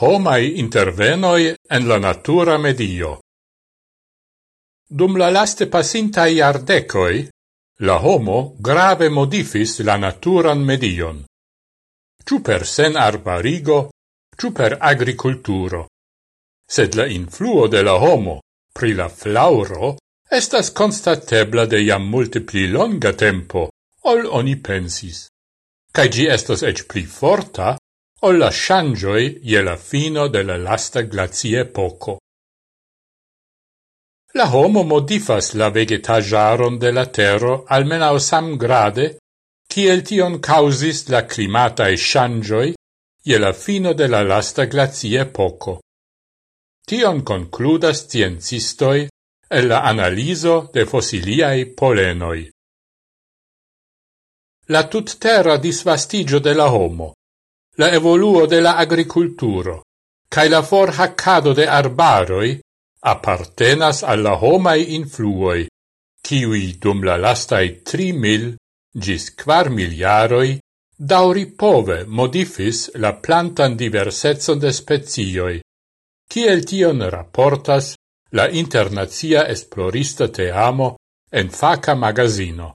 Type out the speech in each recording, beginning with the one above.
Homai intervenoi en la natura medio. Dum la laste pasintai ardecoi, la homo grave modifis la naturan medion. Ciu per sen arbarigo, ciu per agriculturo. Sed la influo de la homo pri la flauro estas constatebla de jam multe pli longa tempo, ol oni pensis. Cai gi estas ec pli forta, ol la shangioi je la fino de la lasta glacie poco. La homo modifas la vegetajaron de la terro almenau sam grade, kiel tion causis la climatae shangioi je la fino de la lasta glacie poco. Tion concludas ciencistoi e la analiso de fossiliai polenoi. La tutterra disvastigio de la homo, la evoluo de la agriculturo cae la forhaccado de arbaroi appartenas alla homai influoi, kiwi dum la lastai tri mil gis quar miliaroi dauri pove modifis la plantan diversetson de spezioi, kiel tion rapportas la internazia esplorista teamo en faca magazino.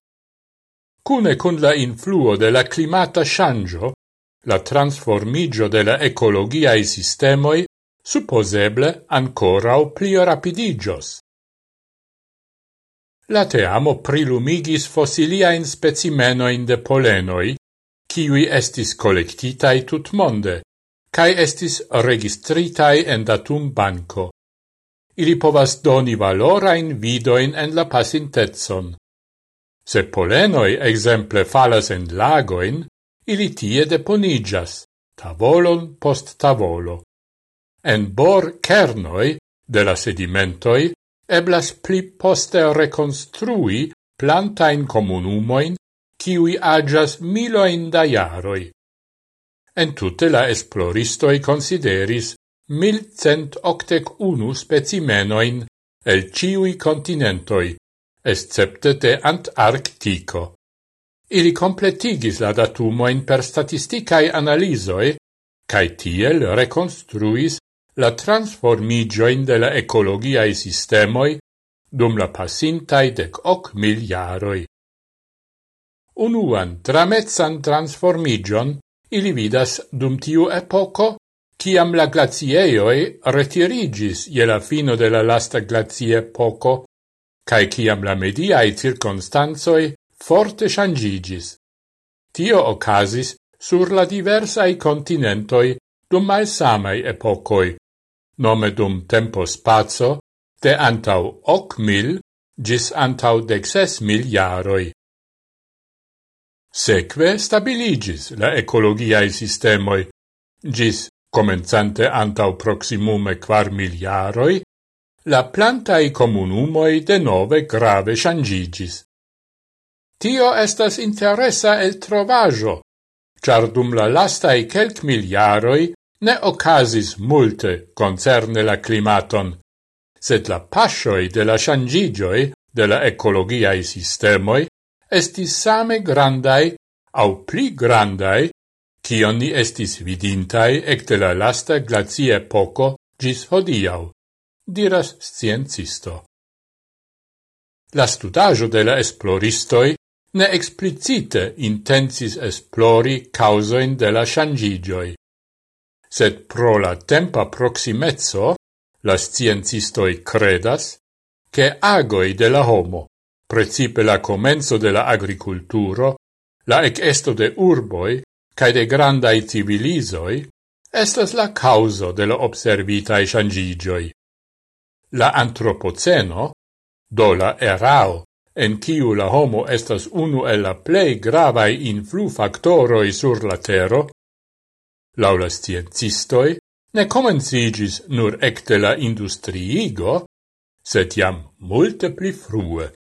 Cune cun la influo de la climata shangio, la transformigio de la ecologiae sistemoi supposeble ancorau plio rapidigios. La teamo prilumigis specimeno in de polenoi, kiwi estis collectitai tutmonde, cae estis registritai en datum banco. Ili povas doni valorain vidoin en la pasintetson. Se polenoi exemple falas en lagoin, ili tie deponigas, tavolon post tavolo. En bor kernoi de la sedimentoi eblas pli poste reconstrui plantain comunumoin kiui agias miloin da jaroi. En tutte la esploristoi consideris mil cent octec unu specimenoin el ciui continentoi, escepte de Antarctico. Ili completigis la datumoin per statisticae analisoi, cae tiel reconstruis la transformigioin de la ecologiae sistemoi dum la passintai dec hoc miliaroi. Unuan tramezzan transformigion ili vidas dum tiu epoco, ciam la glacieioi retirigis je la fino de la lasta glacie poco, cae ciam la mediae circunstanzoi forte changigis. Tio ocasis sur la diversai continentoi dum malsamai epocoi, nome dum tempo spazio de antau hoc mil gis antau dexes mil jaroi. Seque stabiligis la ecologiae sistemoi, gis, comenzante antau proximume quar miliaroi, la plantae comunumoi de nove grave changigis. Tio estas interesa el trovajo, char dum la lastai quelc miliaroi ne ocasis multe concerne la climaton, sed la pasioi de la changigioi de la ecologiae sistemoi estis same grandai au pli grandai kion ni estis vidintai ecte la lasta glacie poco gis hodiau, diras sciencisto. La studajo de la esploristoi ne explicite intensis esplori causoin de la changigioi. Sed pro la tempa proximezzo, la sciencistoi credas, che agoi de la homo, precipe la comenzo de la agriculturo, la ec esto de urboi, cae de grandai civilisoi, estas la causo de la observitae changigioi. La antropoceno, do la erao en kiu la homo estas unu el la plei gravae influfactoroi sur la tero, laula sciencistoi, ne comencigis nur ecte la industriigo, set jam multe pli frue,